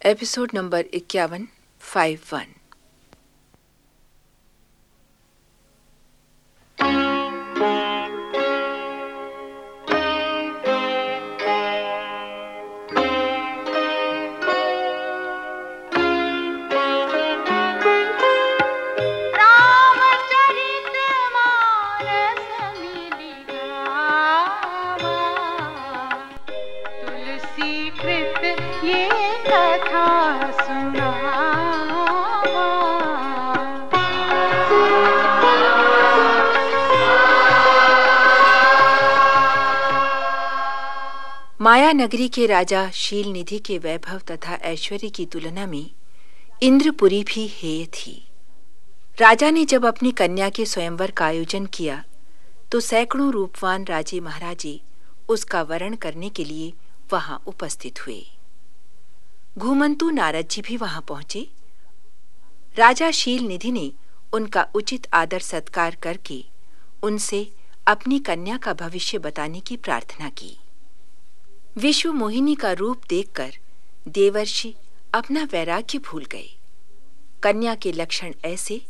Episode number इक्यावन five one माया नगरी के राजा शील निधि के वैभव तथा ऐश्वर्य की तुलना में इंद्रपुरी भी हेय थी। राजा ने जब अपनी कन्या के स्वयंवर का आयोजन किया तो सैकड़ों रूपवान राजे महाराजे उसका वरण करने के लिए वहाँ उपस्थित हुए। घूमंतु नारद जी भी वहाँ पहुँचे। राजा शील निधि ने उनका उचित आदर सत्कार करके उनसे अपनी कन्या का भविष्य बताने की प्रार्थना की। विश्व मोहिनी का रूप देखकर देवर्षि अपना वैराग्य भूल गए। कन्या के लक्षण ऐसे,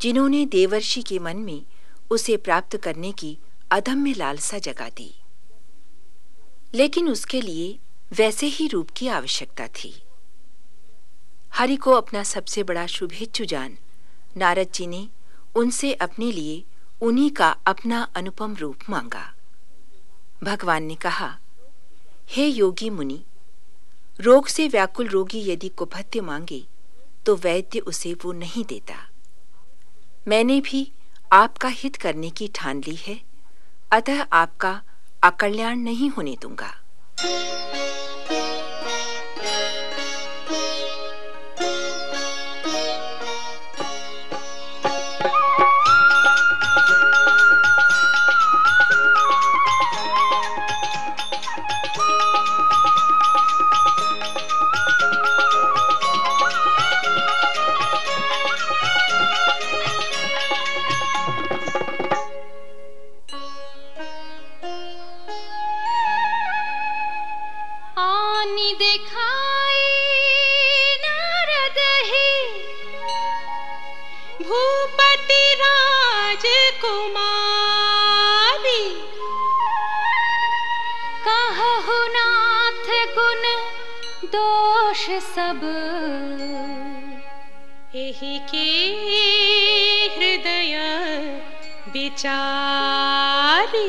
जिन्होंने देवर्षि के मन में उसे प्राप्त करने की अधम्य लालसा जगा दी। लेकिन उसके लिए वैसे ही रूप की आवश्यकता थी। हरि को अपना सबसे बड़ा शुभेच्छु जान नारद जी ने उनसे अपने लिए उन्हीं का अपना अनुपम रूप मांगा। भगवान ने कहा हे योगी मुनि, रोग से व्याकुल रोगी यदि कुभत्य मांगे तो वैद्य उसे वो नहीं देता। मैंने भी आपका हित करने की ठान ली है, अतः आपका अकल्याण नहीं होने दूँगा। मुनि देखाए नारद है। भूपति राज कुमारी कहु नाथ गुण दोष सब। यही के हृदय विचारी।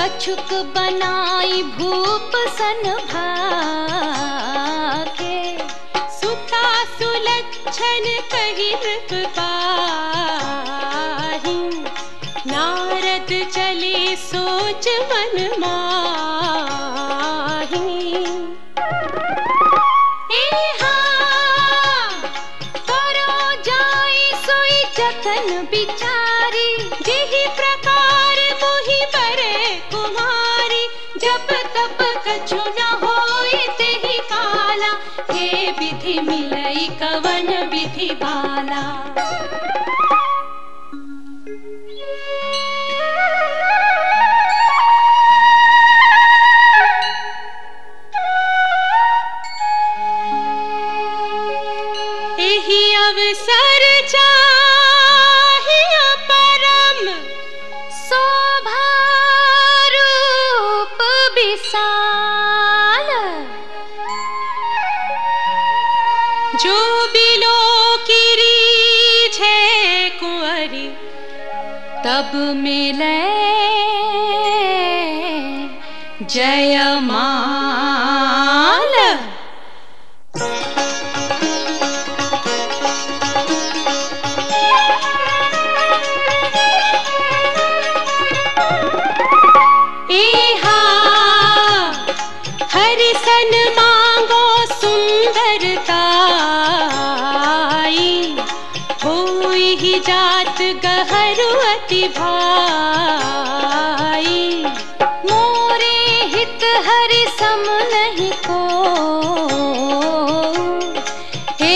कछुक बनाई भूप सन भाखे सुता सुलक्षण कही नारद चले सोच मन मा विधि मिलई कवन विधि बाला? तब जय जयमाल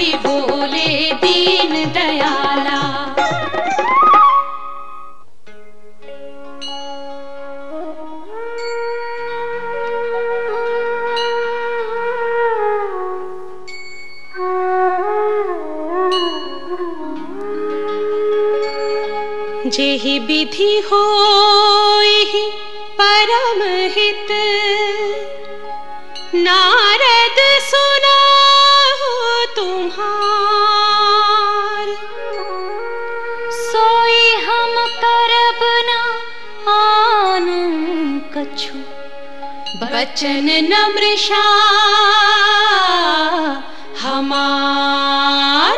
हिया बोले दीन दयाला। जेहि विधि हो परम हित नारद कछु बचन नमृषा हमार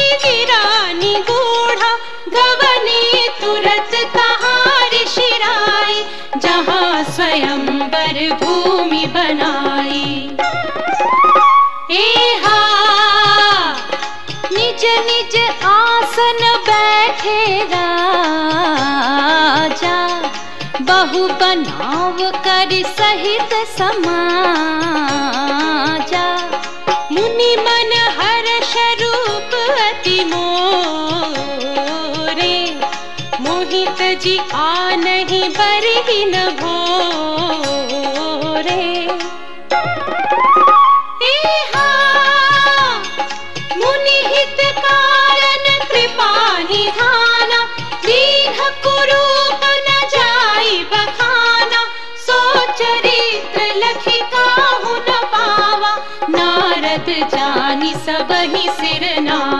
आसन बैठे राजा, बहु बनाव कर सहित समाजा। मुनि मन हर स्वरूप अति मोरे, मोहित जी आ नहीं बरही न भोरे।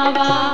は。